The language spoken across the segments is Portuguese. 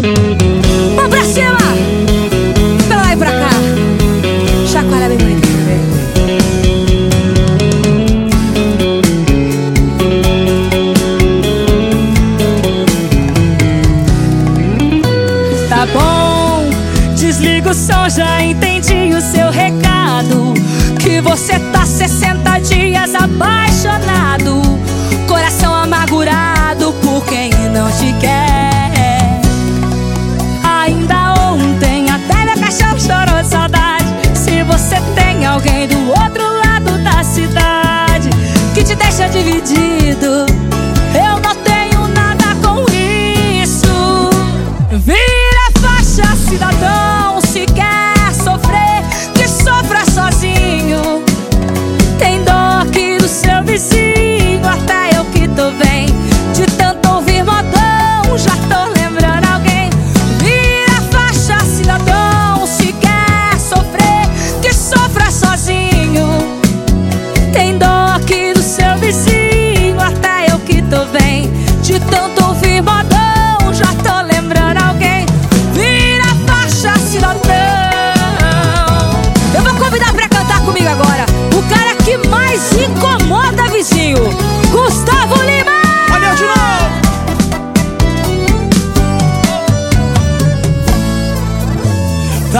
Vamos pra cima! Pra lá e pra cá. Chacoalha bem bonito. Tá bom, desliga o som, já entendi o seu recado. Que você tá 60 dias apaixonado, dividido,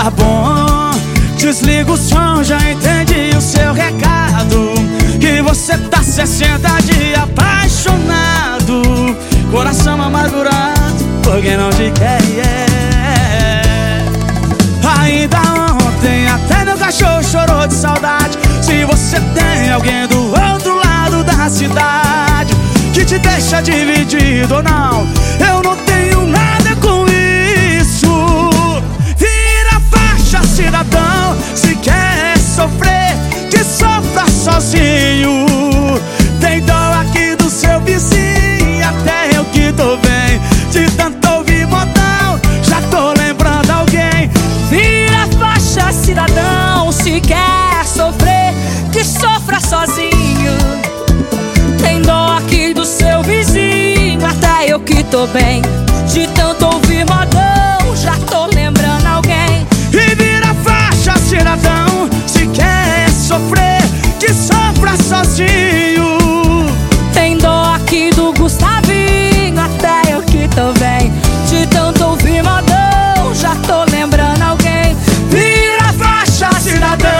Tá bom, desliga o som, já entendi o seu recado. Que você tá 60 dias apaixonado, coração amargurado por quem não te quer. yeah. Ainda ontem, até meu cachorro chorou de saudade. Se você tem alguém do outro lado da cidade que te deixa dividido ou não, eu não sozinho. Tem dó aqui do seu vizinho, até eu que tô bem. De tanto ouvir modão, já tô lembrando alguém. Vira faixa, cidadão, se quer sofrer, que sofra sozinho. Tem dó aqui do seu vizinho, até eu que tô bem. De tanto Canada